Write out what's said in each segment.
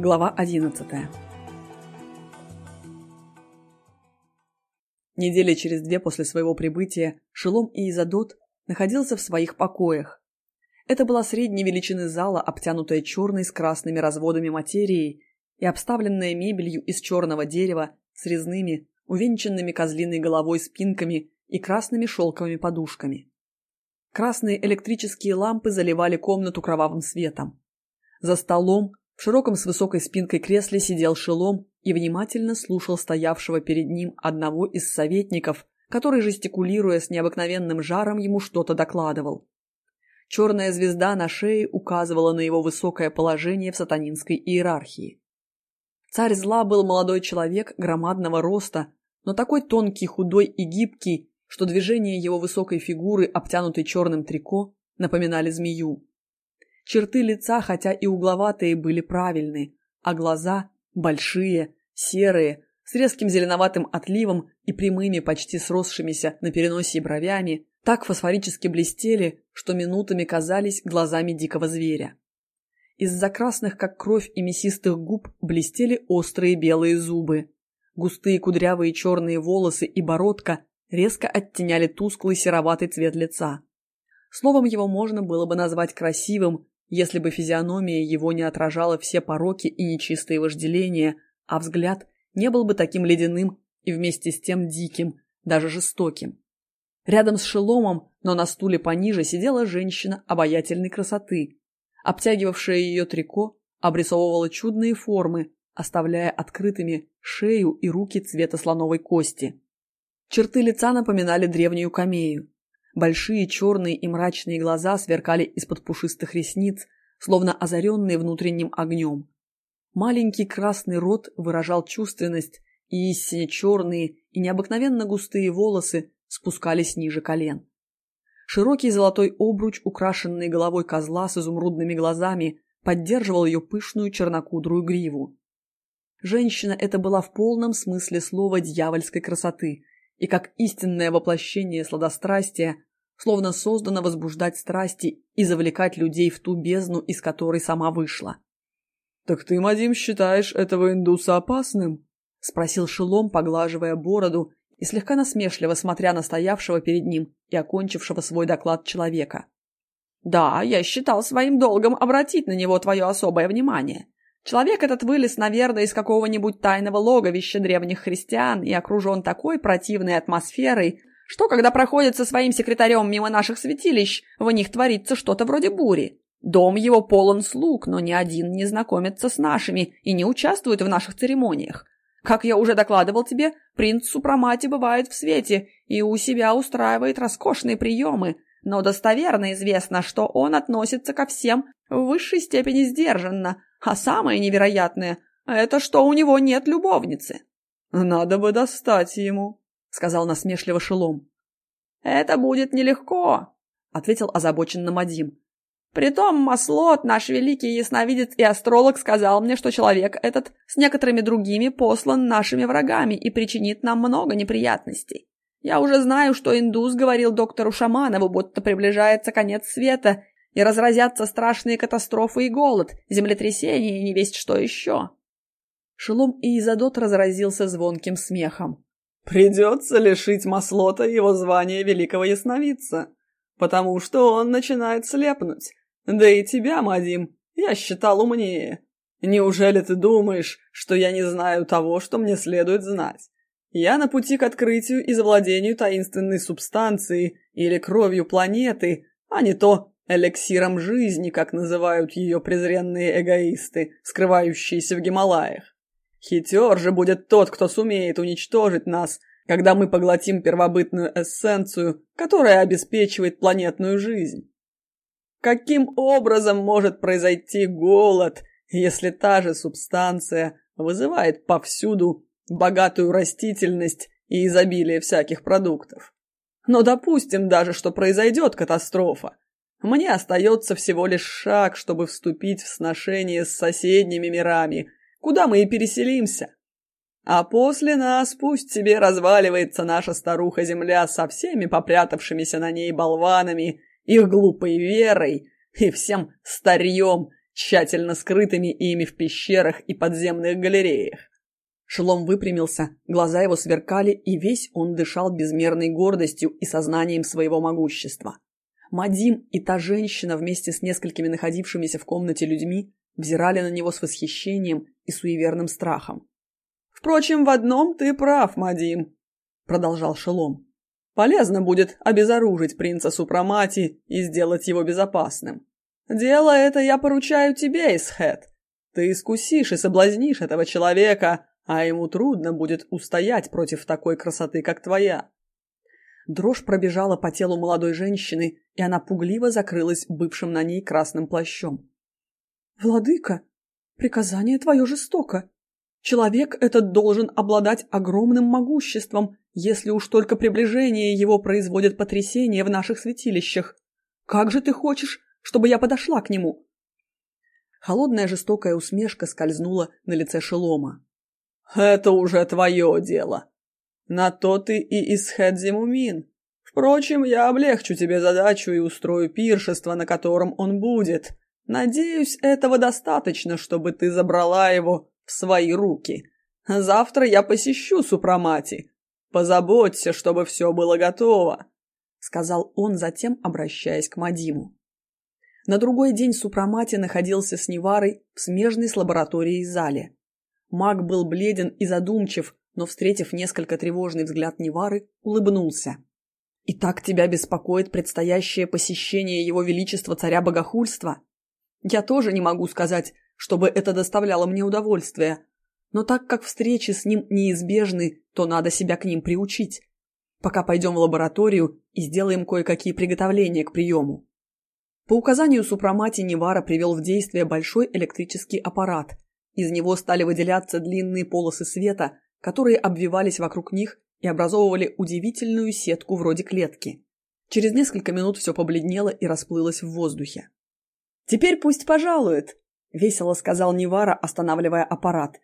Глава 11 Недели через две после своего прибытия Шелом и Изадот находился в своих покоях. Это была средней величины зала, обтянутая черной с красными разводами материей и обставленная мебелью из черного дерева с резными, увенчанными козлиной головой спинками и красными шелковыми подушками. Красные электрические лампы заливали комнату кровавым светом. За столом в широком с высокой спинкой кресле сидел шелом и внимательно слушал стоявшего перед ним одного из советников, который, жестикулируя с необыкновенным жаром, ему что-то докладывал. Черная звезда на шее указывала на его высокое положение в сатанинской иерархии. Царь зла был молодой человек громадного роста, но такой тонкий, худой и гибкий, что движения его высокой фигуры, обтянутой черным трико, напоминали змею. Черты лица, хотя и угловатые, были правильны, а глаза – большие, серые, с резким зеленоватым отливом и прямыми, почти сросшимися на переносе бровями, так фосфорически блестели, что минутами казались глазами дикого зверя. Из-за красных, как кровь и мясистых губ, блестели острые белые зубы. Густые кудрявые черные волосы и бородка резко оттеняли тусклый сероватый цвет лица. Словом, его можно было бы назвать красивым, если бы физиономия его не отражала все пороки и нечистые вожделения, а взгляд не был бы таким ледяным и вместе с тем диким, даже жестоким. Рядом с шеломом, но на стуле пониже, сидела женщина обаятельной красоты. Обтягивавшая ее трико обрисовывала чудные формы, оставляя открытыми шею и руки цвета слоновой кости. Черты лица напоминали древнюю камею. Большие черные и мрачные глаза сверкали из-под пушистых ресниц, словно озаренные внутренним огнем. Маленький красный рот выражал чувственность, и истинно черные и необыкновенно густые волосы спускались ниже колен. Широкий золотой обруч, украшенный головой козла с изумрудными глазами, поддерживал ее пышную чернокудрую гриву. Женщина эта была в полном смысле слова дьявольской красоты, и как истинное воплощение сладострастия словно создана возбуждать страсти и завлекать людей в ту бездну, из которой сама вышла. «Так ты, Мадим, считаешь этого индуса опасным?» — спросил Шелом, поглаживая бороду и слегка насмешливо смотря на стоявшего перед ним и окончившего свой доклад человека. «Да, я считал своим долгом обратить на него твое особое внимание. Человек этот вылез, наверное, из какого-нибудь тайного логовища древних христиан и окружен такой противной атмосферой, что, когда проходит со своим секретарем мимо наших святилищ, в них творится что-то вроде бури? Дом его полон слуг, но ни один не знакомится с нашими и не участвует в наших церемониях. Как я уже докладывал тебе, принц Супрамати бывает в свете и у себя устраивает роскошные приемы, но достоверно известно, что он относится ко всем в высшей степени сдержанно, а самое невероятное – это что у него нет любовницы. Надо бы достать ему, — сказал насмешливо Шелом. «Это будет нелегко», — ответил озабоченно Мадим. «Притом Маслот, наш великий ясновидец и астролог, сказал мне, что человек этот с некоторыми другими послан нашими врагами и причинит нам много неприятностей. Я уже знаю, что индус говорил доктору Шаманову, будто приближается конец света, и разразятся страшные катастрофы и голод, землетрясения и не весть что еще». Шелом и Изадот разразился звонким смехом. Придется лишить Маслота его звания великого ясновидца, потому что он начинает слепнуть. Да и тебя, Мадим, я считал умнее. Неужели ты думаешь, что я не знаю того, что мне следует знать? Я на пути к открытию и завладению таинственной субстанцией или кровью планеты, а не то эликсиром жизни, как называют ее презренные эгоисты, скрывающиеся в Гималаях. Хитер же будет тот, кто сумеет уничтожить нас, когда мы поглотим первобытную эссенцию, которая обеспечивает планетную жизнь. Каким образом может произойти голод, если та же субстанция вызывает повсюду богатую растительность и изобилие всяких продуктов? Но допустим даже, что произойдет катастрофа. Мне остается всего лишь шаг, чтобы вступить в сношение с соседними мирами – куда мы и переселимся. А после нас пусть себе разваливается наша старуха-земля со всеми попрятавшимися на ней болванами, их глупой верой и всем старьем, тщательно скрытыми ими в пещерах и подземных галереях. Шелом выпрямился, глаза его сверкали, и весь он дышал безмерной гордостью и сознанием своего могущества. Мадим и та женщина вместе с несколькими находившимися в комнате людьми взирали на него с восхищением и суеверным страхом. «Впрочем, в одном ты прав, Мадим», — продолжал Шелом. «Полезно будет обезоружить принца Супрамати и сделать его безопасным. Дело это я поручаю тебе, Исхет. Ты искусишь и соблазнишь этого человека, а ему трудно будет устоять против такой красоты, как твоя. Дрожь пробежала по телу молодой женщины, и она пугливо закрылась бывшим на ней красным плащом. «Владыка, приказание твое жестоко. Человек этот должен обладать огромным могуществом, если уж только приближение его производит потрясение в наших святилищах. Как же ты хочешь, чтобы я подошла к нему?» Холодная жестокая усмешка скользнула на лице Шелома. «Это уже твое дело. На то ты и Исхедзимумин. Впрочем, я облегчу тебе задачу и устрою пиршество, на котором он будет. Надеюсь, этого достаточно, чтобы ты забрала его в свои руки. Завтра я посещу Супрамати. Позаботься, чтобы все было готово», — сказал он, затем обращаясь к Мадиму. На другой день Супрамати находился с Неварой в смежной с лабораторией зале. Маг был бледен и задумчив, но, встретив несколько тревожный взгляд Невары, улыбнулся. «И так тебя беспокоит предстоящее посещение его величества царя богохульства? Я тоже не могу сказать, чтобы это доставляло мне удовольствие, но так как встречи с ним неизбежны, то надо себя к ним приучить. Пока пойдем в лабораторию и сделаем кое-какие приготовления к приему». По указанию супрамати Невара привел в действие большой электрический аппарат. Из него стали выделяться длинные полосы света, которые обвивались вокруг них и образовывали удивительную сетку вроде клетки. Через несколько минут все побледнело и расплылось в воздухе. «Теперь пусть пожалует», — весело сказал Невара, останавливая аппарат.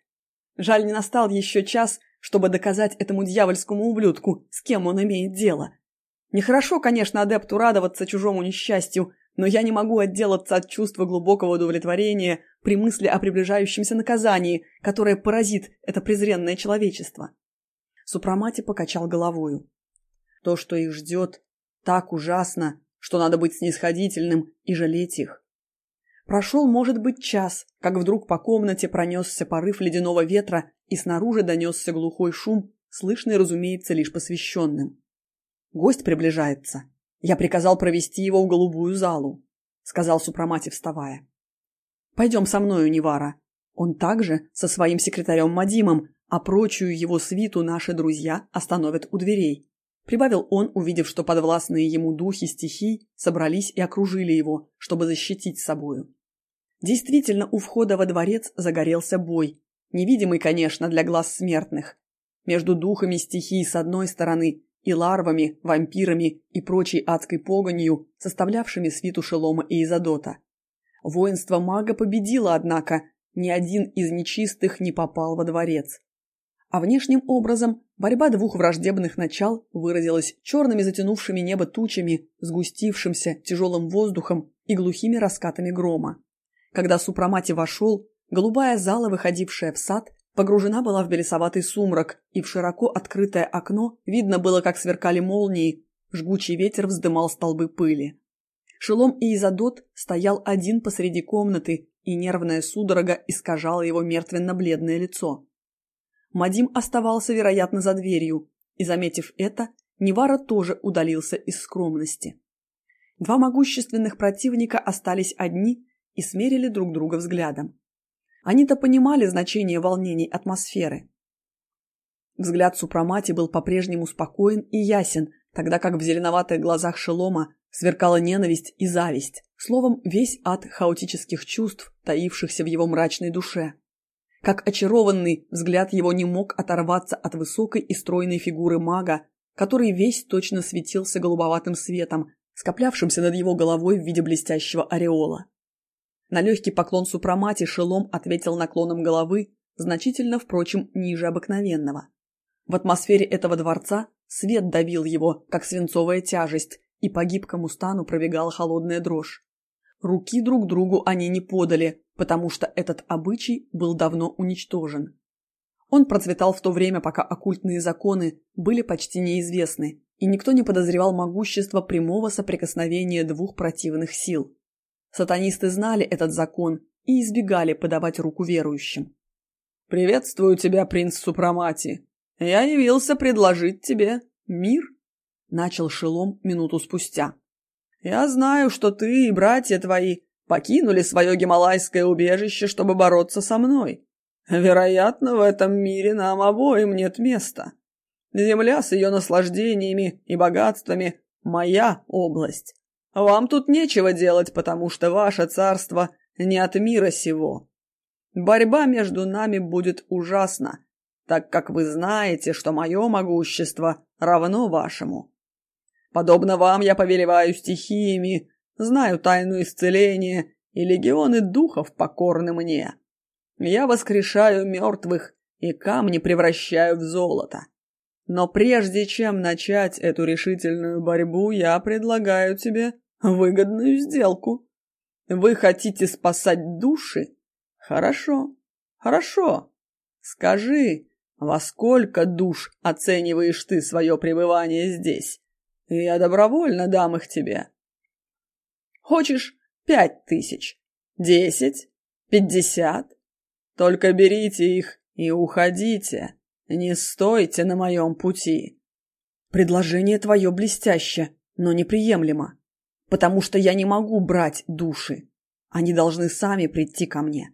«Жаль, не настал еще час, чтобы доказать этому дьявольскому ублюдку, с кем он имеет дело. Нехорошо, конечно, адепту радоваться чужому несчастью, но я не могу отделаться от чувства глубокого удовлетворения при мысли о приближающемся наказании, которое поразит это презренное человечество. Супрамати покачал головою. То, что их ждет, так ужасно, что надо быть снисходительным и жалеть их. Прошел, может быть, час, как вдруг по комнате пронесся порыв ледяного ветра и снаружи донесся глухой шум, слышный, разумеется, лишь посвященным. Гость приближается. Я приказал провести его в голубую залу, сказал Супрамати, вставая. Пойдем со мною, Невара. Он также со своим секретарем Мадимом, а прочую его свиту наши друзья остановят у дверей. Прибавил он, увидев, что подвластные ему духи стихий собрались и окружили его, чтобы защитить собою. Действительно, у входа во дворец загорелся бой, невидимый, конечно, для глаз смертных, между духами стихий с одной стороны и ларвами, вампирами и прочей адской погонью, составлявшими свиту Шелома и Изодота. Воинство мага победило, однако, ни один из нечистых не попал во дворец. А внешним образом борьба двух враждебных начал выразилась черными затянувшими небо тучами, сгустившимся тяжелым воздухом и глухими раскатами грома. Когда Супрамати вошел, голубая зала, выходившая в сад, Погружена была в белесоватый сумрак, и в широко открытое окно видно было, как сверкали молнии, жгучий ветер вздымал столбы пыли. Шелом и Изодот стоял один посреди комнаты, и нервная судорога искажала его мертвенно-бледное лицо. Мадим оставался, вероятно, за дверью, и, заметив это, Невара тоже удалился из скромности. Два могущественных противника остались одни и смерили друг друга взглядом. Они-то понимали значение волнений атмосферы. Взгляд Супрамати был по-прежнему спокоен и ясен, тогда как в зеленоватых глазах Шелома сверкала ненависть и зависть, словом, весь ад хаотических чувств, таившихся в его мрачной душе. Как очарованный, взгляд его не мог оторваться от высокой и стройной фигуры мага, который весь точно светился голубоватым светом, скоплявшимся над его головой в виде блестящего ореола. На легкий поклон супрамати Шелом ответил наклоном головы, значительно, впрочем, ниже обыкновенного. В атмосфере этого дворца свет давил его, как свинцовая тяжесть, и по гибкому стану пробегала холодная дрожь. Руки друг другу они не подали, потому что этот обычай был давно уничтожен. Он процветал в то время, пока оккультные законы были почти неизвестны, и никто не подозревал могущества прямого соприкосновения двух противных сил. Сатанисты знали этот закон и избегали подавать руку верующим. «Приветствую тебя, принц Супрамати. Я явился предложить тебе мир», — начал Шелом минуту спустя. «Я знаю, что ты и братья твои покинули свое гималайское убежище, чтобы бороться со мной. Вероятно, в этом мире нам обоим нет места. Земля с ее наслаждениями и богатствами – моя область. Вам тут нечего делать, потому что ваше царство не от мира сего. Борьба между нами будет ужасна, так как вы знаете, что мое могущество равно вашему. Подобно вам я повелеваю стихиями, знаю тайну исцеления, и легионы духов покорны мне. Я воскрешаю мертвых и камни превращаю в золото. Но прежде чем начать эту решительную борьбу, я предлагаю тебе выгодную сделку. Вы хотите спасать души? Хорошо, хорошо. Скажи, во сколько душ оцениваешь ты свое пребывание здесь? Я добровольно дам их тебе. Хочешь пять тысяч? Десять? Пятьдесят? Только берите их и уходите. Не стойте на моем пути. Предложение твое блестяще, но неприемлемо, потому что я не могу брать души. Они должны сами прийти ко мне.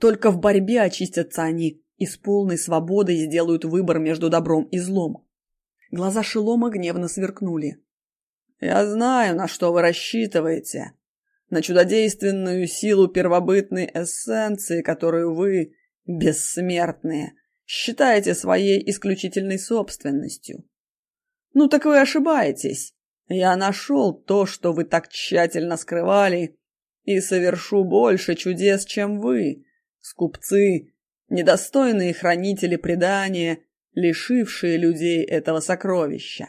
Только в борьбе очистятся они и с полной свободой сделают выбор между добром и злом. Глаза Шелома гневно сверкнули. «Я знаю, на что вы рассчитываете на чудодейственную силу первобытной эссенции, которую вы, бессмертные, считаете своей исключительной собственностью. Ну так вы ошибаетесь. Я нашел то, что вы так тщательно скрывали, и совершу больше чудес, чем вы, скупцы, недостойные хранители предания, лишившие людей этого сокровища.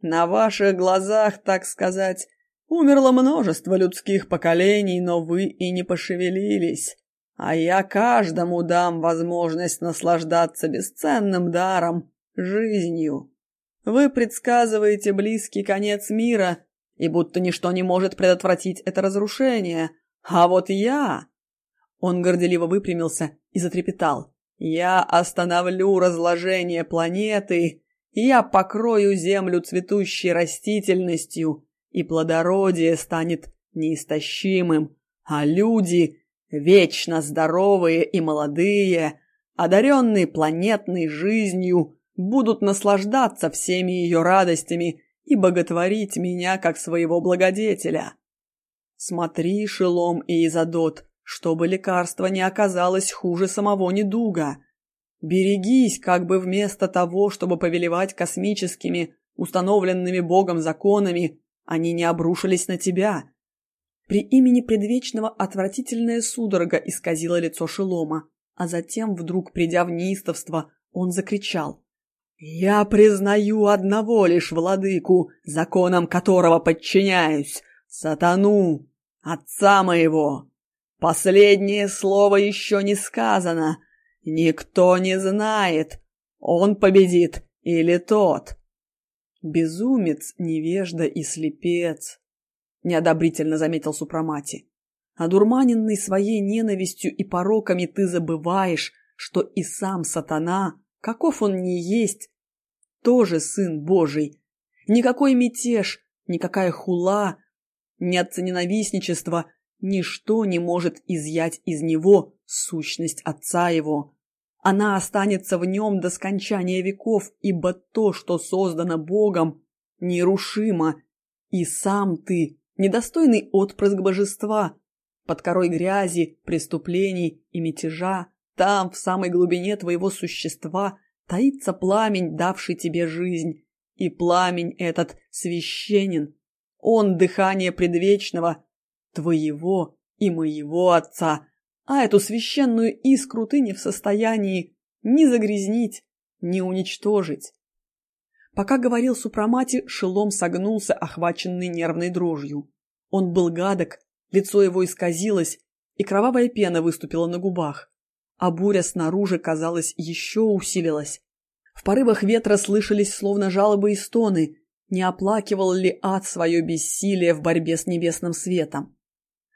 На ваших глазах, так сказать, Умерло множество людских поколений, но вы и не пошевелились. А я каждому дам возможность наслаждаться бесценным даром, жизнью. Вы предсказываете близкий конец мира, и будто ничто не может предотвратить это разрушение. А вот я... Он горделиво выпрямился и затрепетал. Я остановлю разложение планеты, я покрою землю цветущей растительностью, и плодородие станет неистощимым, а люди, вечно здоровые и молодые, одаренные планетной жизнью, будут наслаждаться всеми ее радостями и боготворить меня как своего благодетеля. Смотри, Шелом и Изадот, чтобы лекарство не оказалось хуже самого недуга. Берегись, как бы вместо того, чтобы повелевать космическими, установленными Богом законами, они не обрушились на тебя. При имени предвечного отвратительная судорога исказила лицо Шелома, а затем, вдруг придя в неистовство, он закричал. «Я признаю одного лишь владыку, законом которого подчиняюсь, сатану, отца моего. Последнее слово еще не сказано. Никто не знает, он победит или тот. «Безумец, невежда и слепец», — неодобрительно заметил Супрамати. «Одурманенный своей ненавистью и пороками ты забываешь, что и сам сатана, каков он ни есть, тоже сын Божий. Никакой мятеж, никакая хула, ни отцененавистничество, ничто не может изъять из него сущность отца его. Она останется в нем до скончания веков, ибо то, что создано Богом, нерушимо, и сам ты, недостойный отпрыск божества, под корой грязи, преступлений и мятежа, там, в самой глубине твоего существа, таится пламень, давший тебе жизнь, и пламень этот священен. Он дыхание предвечного, твоего и моего Отца, а эту священную искру ты не в состоянии ни загрязнить, ни уничтожить. Пока говорил Супрамати, шелом согнулся, охваченный нервной дрожью. Он был гадок, Лицо его исказилось, и кровавая пена выступила на губах, а буря снаружи, казалось, еще усилилась. В порывах ветра слышались словно жалобы и стоны, не оплакивал ли ад свое бессилие в борьбе с небесным светом.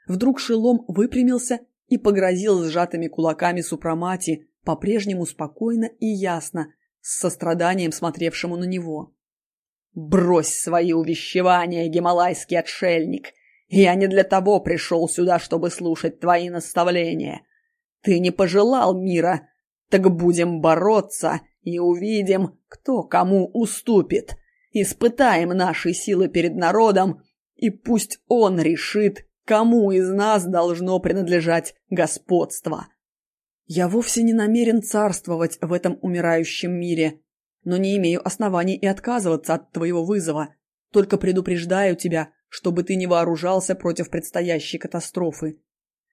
Вдруг шелом выпрямился и погрозил сжатыми кулаками супрамати, по-прежнему спокойно и ясно, с состраданием смотревшему на него. «Брось свои увещевания, гималайский отшельник! Я не для того пришел сюда, чтобы слушать твои наставления. Ты не пожелал мира, так будем бороться и увидим, кто кому уступит. Испытаем наши силы перед народом, и пусть он решит, кому из нас должно принадлежать господство. Я вовсе не намерен царствовать в этом умирающем мире, но не имею оснований и отказываться от твоего вызова. Только предупреждаю тебя, чтобы ты не вооружался против предстоящей катастрофы.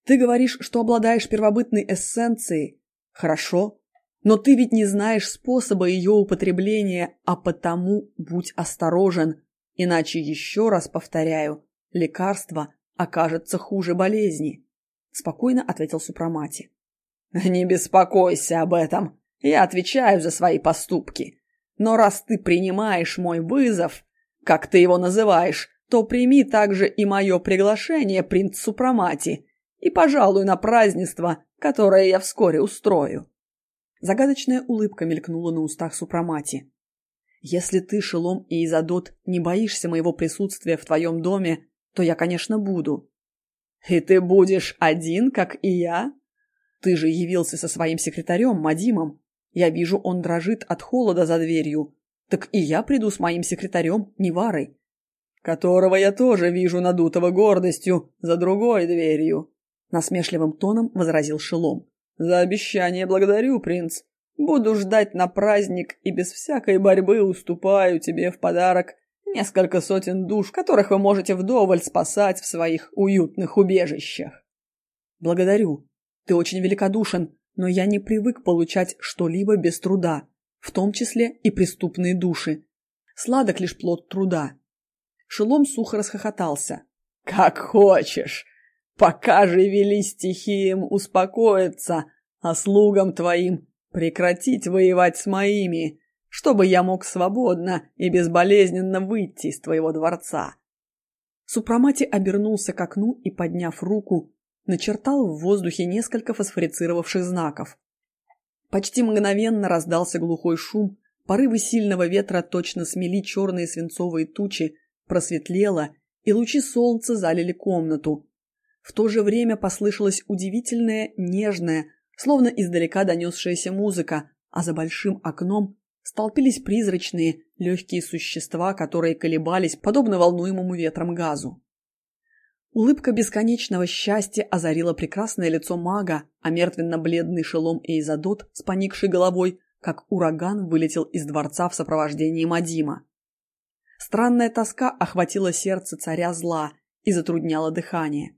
Ты говоришь, что обладаешь первобытной эссенцией. Хорошо, но ты ведь не знаешь способа ее употребления, а потому будь осторожен, иначе еще раз повторяю, лекарство окажется хуже болезни. Спокойно ответил Супрамати. Не беспокойся об этом. Я отвечаю за свои поступки. Но раз ты принимаешь мой вызов, как ты его называешь, то прими также и мое приглашение, принц Супрамати, и, пожалуй, на празднество, которое я вскоре устрою. Загадочная улыбка мелькнула на устах Супрамати. «Если ты, Шелом и Изадот, не боишься моего присутствия в твоем доме, то я, конечно, буду». «И ты будешь один, как и я?» «Ты же явился со своим секретарем, Мадимом. Я вижу, он дрожит от холода за дверью. Так и я приду с моим секретарем, Неварой, которого я тоже вижу надутого гордостью за другой дверью», насмешливым тоном возразил Шелом. «За обещание благодарю, принц. Буду ждать на праздник и без всякой борьбы уступаю тебе в подарок несколько сотен душ, которых вы можете вдоволь спасать в своих уютных убежищах». «Благодарю. Ты очень великодушен, но я не привык получать что-либо без труда, в том числе и преступные души. Сладок лишь плод труда». Шелом сухо расхохотался. «Как хочешь. Пока же вели стихиям успокоиться, а слугам твоим прекратить воевать с моими, чтобы я мог свободно и безболезненно выйти из твоего дворца. Супрамати обернулся к окну и, подняв руку, начертал в воздухе несколько фосфорицировавших знаков. Почти мгновенно раздался глухой шум, порывы сильного ветра точно смели черные свинцовые тучи, просветлело, и лучи солнца залили комнату, в то же время послышалась удивительная, нежная, словно издалека донесшаяся музыка, а за большим окном столпились призрачные, легкие существа, которые колебались, подобно волнуемому ветром газу. Улыбка бесконечного счастья озарила прекрасное лицо мага, а мертвенно-бледный шелом Эйзадот с поникшей головой, как ураган, вылетел из дворца в сопровождении Мадима. Странная тоска охватила сердце царя зла и затрудняла дыхание.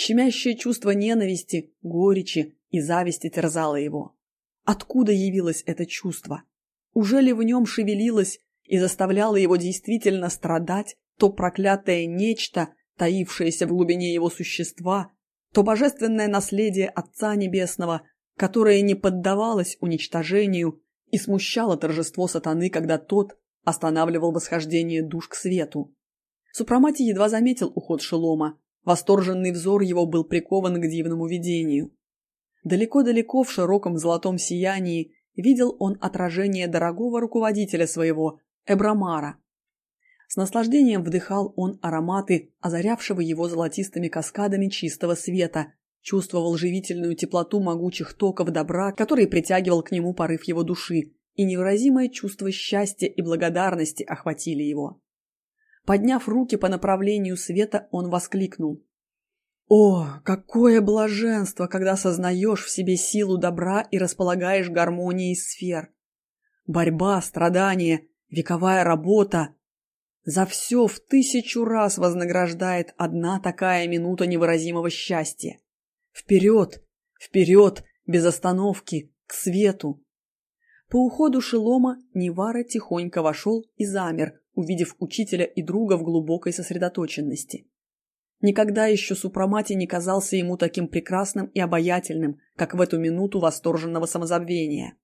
Щемящее чувство ненависти, горечи и зависти терзало его. Откуда явилось это чувство? Уже ли в нем шевелилось и заставляло его действительно страдать то проклятое нечто, таившееся в глубине его существа, то божественное наследие Отца Небесного, которое не поддавалось уничтожению и смущало торжество сатаны, когда тот останавливал восхождение душ к свету. Супрамати едва заметил уход Шелома, Восторженный взор его был прикован к дивному видению. Далеко-далеко в широком золотом сиянии видел он отражение дорогого руководителя своего, Эбрамара. С наслаждением вдыхал он ароматы, озарявшего его золотистыми каскадами чистого света, чувствовал живительную теплоту могучих токов добра, который притягивал к нему порыв его души, и невыразимое чувство счастья и благодарности охватили его. Подняв руки по направлению света, он воскликнул. «О, какое блаженство, когда сознаешь в себе силу добра и располагаешь гармонией сфер! Борьба, страдание, вековая работа — за все в тысячу раз вознаграждает одна такая минута невыразимого счастья. Вперед, вперед, без остановки, к свету!» По уходу Шелома Невара тихонько вошел и замер, увидев учителя и друга в глубокой сосредоточенности. Никогда еще Супрамати не казался ему таким прекрасным и обаятельным, как в эту минуту восторженного самозабвения.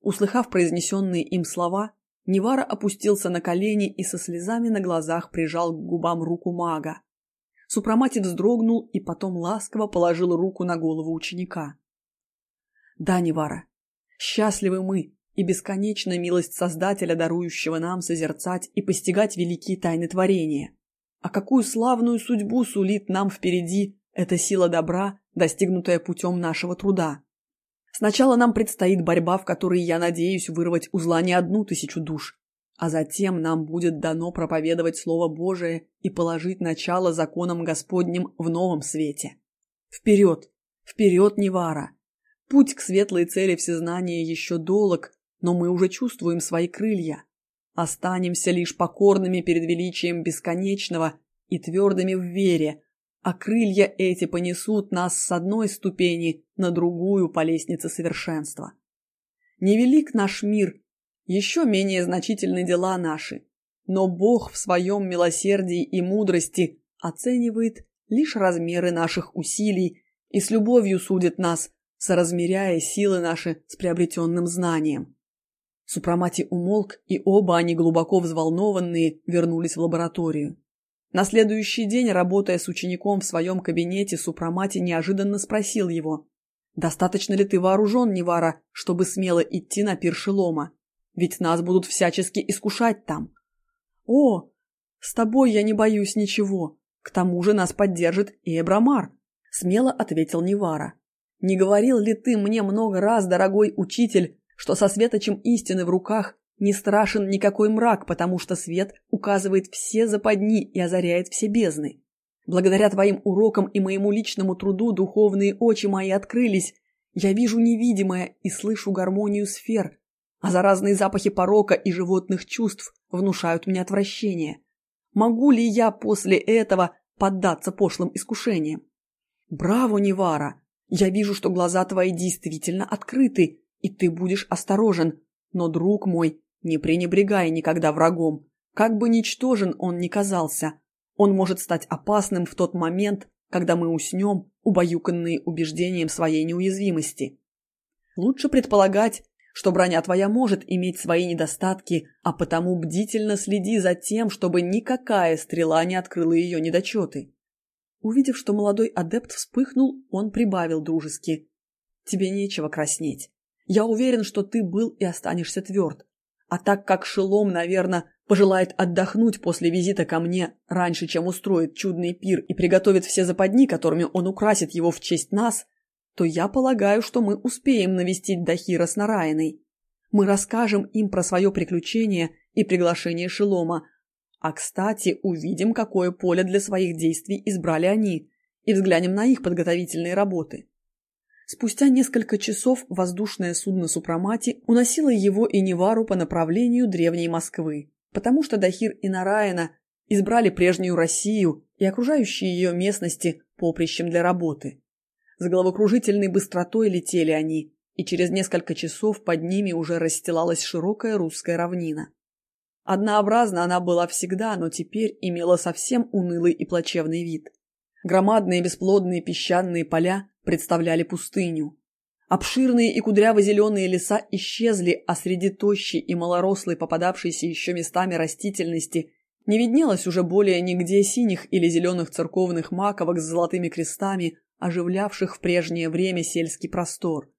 Услыхав произнесенные им слова, Невара опустился на колени и со слезами на глазах прижал к губам руку мага. Супрамати вздрогнул и потом ласково положил руку на голову ученика. «Да, Невара, счастливы мы и бесконечная милость Создателя, дарующего нам созерцать и постигать великие тайны творения. А какую славную судьбу сулит нам впереди эта сила добра, достигнутая путем нашего труда. Сначала нам предстоит борьба, в которой я надеюсь вырвать узла не одну тысячу душ, а затем нам будет дано проповедовать Слово Божие и положить начало законам Господним в новом свете. Вперед! Вперед, Невара! Путь к светлой цели всезнания еще долг, но мы уже чувствуем свои крылья. Останемся лишь покорными перед величием бесконечного и твердыми в вере, а крылья эти понесут нас с одной ступени на другую по лестнице совершенства. Невелик наш мир, еще менее значительны дела наши, но Бог в своем милосердии и мудрости оценивает лишь размеры наших усилий и с любовью судит нас, соразмеряя силы наши с приобретенным знанием. Супрамати умолк, и оба они, глубоко взволнованные, вернулись в лабораторию. На следующий день, работая с учеником в своем кабинете, Супрамати неожиданно спросил его, «Достаточно ли ты вооружен, Невара, чтобы смело идти на пир Шелома? Ведь нас будут всячески искушать там». «О, с тобой я не боюсь ничего. К тому же нас поддержит и Эбрамар», — смело ответил Невара. «Не говорил ли ты мне много раз, дорогой учитель, что со светочем истины в руках не страшен никакой мрак, потому что свет указывает все западни и озаряет все бездны. Благодаря твоим урокам и моему личному труду духовные очи мои открылись. Я вижу невидимое и слышу гармонию сфер, а заразные запахи порока и животных чувств внушают мне отвращение. Могу ли я после этого поддаться пошлым искушениям? Браво, Невара! Я вижу, что глаза твои действительно открыты, и ты будешь осторожен. Но, друг мой, не пренебрегай никогда врагом. Как бы ничтожен он ни казался, он может стать опасным в тот момент, когда мы уснем, убаюканные убеждением своей неуязвимости. Лучше предполагать, что броня твоя может иметь свои недостатки, а потому бдительно следи за тем, чтобы никакая стрела не открыла ее недочеты. Увидев, что молодой адепт вспыхнул, он прибавил дружески. «Тебе нечего краснеть. Я уверен, что ты был и останешься тверд. А так как Шелом, наверное, пожелает отдохнуть после визита ко мне раньше, чем устроит чудный пир и приготовит все западни, которыми он украсит его в честь нас, то я полагаю, что мы успеем навестить Дахира с Нараиной. Мы расскажем им про свое приключение и приглашение Шелома. А, кстати, увидим, какое поле для своих действий избрали они, и взглянем на их подготовительные работы. Спустя несколько часов воздушное судно Супрамати уносило его и Невару по направлению древней Москвы, потому что Дахир и Нараина избрали прежнюю Россию и окружающие ее местности поприщем для работы. С головокружительной быстротой летели они, и через несколько часов под ними уже расстилалась широкая русская равнина. Однообразна она была всегда, но теперь имела совсем унылый и плачевный вид. Громадные бесплодные песчаные поля представляли пустыню. Обширные и кудряво-зеленые леса исчезли, а среди тощей и малорослой попадавшейся еще местами растительности не виднелось уже более нигде синих или зеленых церковных маковок с золотыми крестами, оживлявших в прежнее время сельский простор.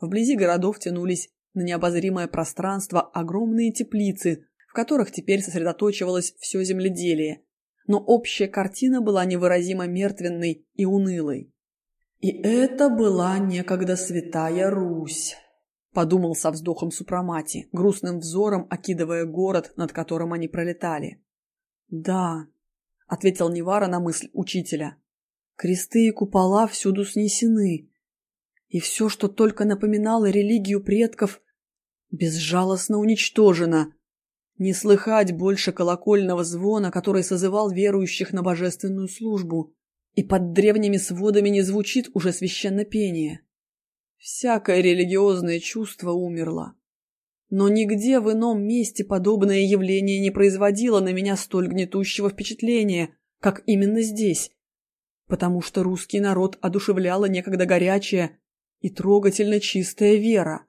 Вблизи городов тянулись на необозримое пространство огромные теплицы, в которых теперь сосредоточивалось все земледелие, но общая картина была невыразимо мертвенной и унылой. «И это была некогда святая Русь», — подумал со вздохом Супрамати, грустным взором окидывая город, над которым они пролетали. «Да», — ответил Невара на мысль учителя, — «кресты и купола всюду снесены, и все, что только напоминало религию предков, безжалостно уничтожено». Не слыхать больше колокольного звона, который созывал верующих на божественную службу, и под древними сводами не звучит уже священное пение. Всякое религиозное чувство умерло. Но нигде в ином месте подобное явление не производило на меня столь гнетущего впечатления, как именно здесь, потому что русский народ одушевляла некогда горячая и трогательно чистая вера.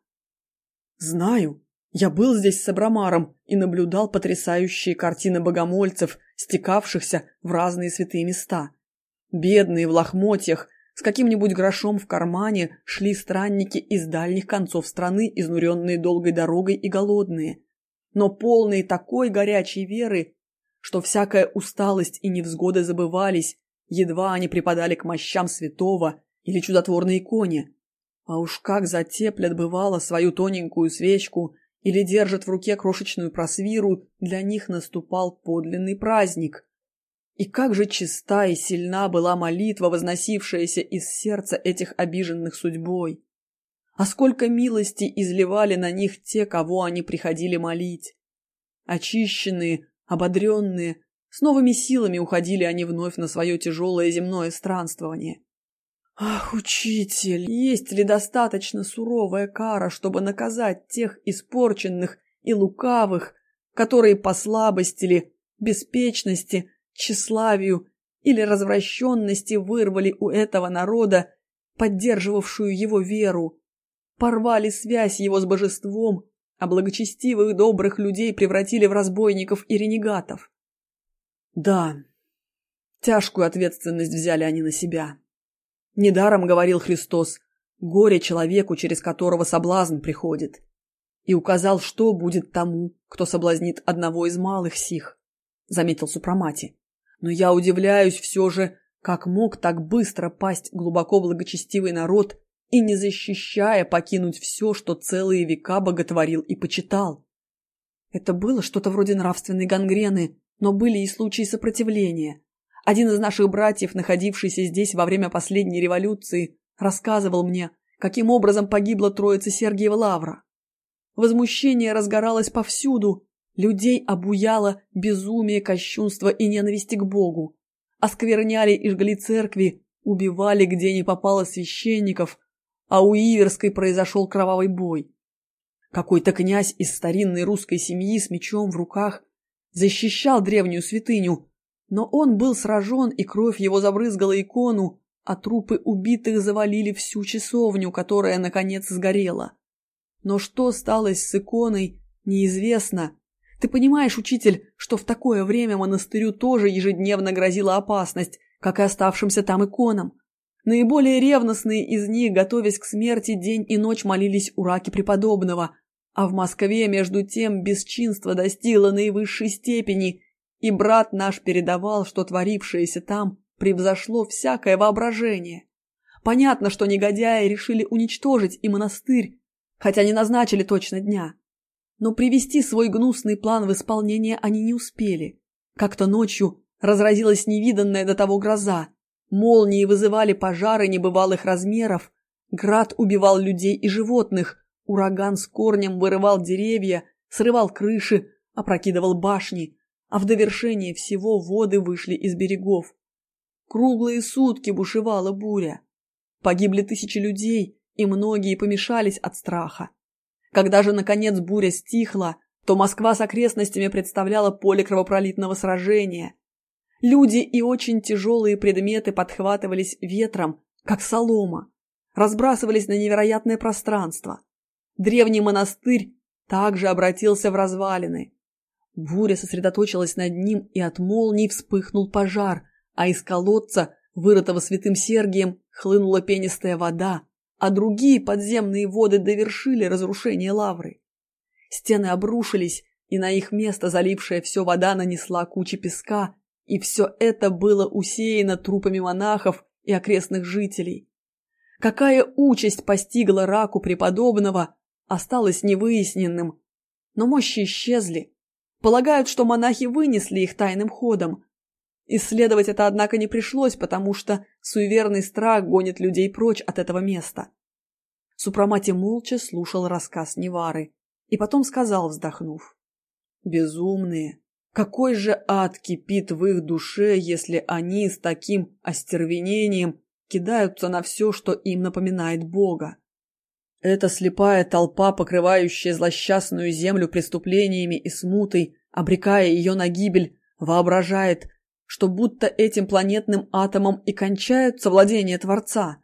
Знаю, я был здесь с Абрамаром и наблюдал потрясающие картины богомольцев, стекавшихся в разные святые места. Бедные в лохмотьях, с каким-нибудь грошом в кармане шли странники из дальних концов страны, изнуренные долгой дорогой и голодные, но полные такой горячей веры, что всякая усталость и невзгоды забывались, едва они припадали к мощам святого или чудотворной иконе. А уж как затеплят, бывало, свою тоненькую свечку или держат в руке крошечную просвиру, для них наступал подлинный праздник. И как же чиста и сильна была молитва, возносившаяся из сердца этих обиженных судьбой. А сколько милости изливали на них те, кого они приходили молить. Очищенные, ободренные, с новыми силами уходили они вновь на свое тяжелое земное странствование. Ах, учитель, есть ли достаточно суровая кара, чтобы наказать тех испорченных и лукавых, которые по слабости ли, беспечности, тщеславию или развращенности вырвали у этого народа поддерживавшую его веру, порвали связь его с божеством, а благочестивых добрых людей превратили в разбойников и ренегатов. Да, тяжкую ответственность взяли они на себя. Недаром говорил Христос «Горе человеку, через которого соблазн приходит», и указал, что будет тому, кто соблазнит одного из малых сих, заметил Супрамати. Но я удивляюсь все же, как мог так быстро пасть глубоко благочестивый народ и, не защищая, покинуть все, что целые века боготворил и почитал. Это было что-то вроде нравственной гангрены, но были и случаи сопротивления. Один из наших братьев, находившийся здесь во время последней революции, рассказывал мне, каким образом погибла троица Сергиева Лавра. Возмущение разгоралось повсюду, Людей обуяло безумие, кощунство и ненависти к Богу. Оскверняли и жгли церкви, убивали где не попало священников, а у Иверской произошел кровавый бой. Какой-то князь из старинной русской семьи с мечом в руках защищал древнюю святыню, но он был сражен, и кровь его забрызгала икону, а трупы убитых завалили всю часовню, которая, наконец, сгорела. Но что стало с иконой, неизвестно, ты понимаешь, учитель, что в такое время монастырю тоже ежедневно грозила опасность, как и оставшимся там иконам. Наиболее ревностные из них, готовясь к смерти, день и ночь молились у раки преподобного, а в Москве, между тем, бесчинство достигло наивысшей степени, и брат наш передавал, что творившееся там превзошло всякое воображение. Понятно, что негодяи решили уничтожить и монастырь, хотя не назначили точно дня. Но привести свой гнусный план в исполнение они не успели. Как-то ночью разразилась невиданная до того гроза. Молнии вызывали пожары небывалых размеров. Град убивал людей и животных. Ураган с корнем вырывал деревья, срывал крыши, опрокидывал башни. А в довершение всего воды вышли из берегов. Круглые сутки бушевала буря. Погибли тысячи людей, и многие помешались от страха. Когда же, наконец, буря стихла, то Москва с окрестностями представляла поле кровопролитного сражения. Люди и очень тяжелые предметы подхватывались ветром, как солома, разбрасывались на невероятное пространство. Древний монастырь также обратился в развалины. Буря сосредоточилась над ним, и от молний вспыхнул пожар, а из колодца, вырытого святым Сергием, хлынула пенистая вода, а другие подземные воды довершили разрушение лавры. Стены обрушились, и на их место залившая все вода нанесла кучи песка, и все это было усеяно трупами монахов и окрестных жителей. Какая участь постигла раку преподобного, осталось невыясненным, но мощи исчезли. Полагают, что монахи вынесли их тайным ходом. Исследовать это, однако, не пришлось, потому что суеверный страх гонит людей прочь от этого места. Супрамати молча слушал рассказ Невары и потом сказал, вздохнув. «Безумные! Какой же ад кипит в их душе, если они с таким остервенением кидаются на все, что им напоминает Бога? Эта слепая толпа, покрывающая злосчастную землю преступлениями и смутой, обрекая ее на гибель, воображает, что будто этим планетным атомом и кончаются владения Творца,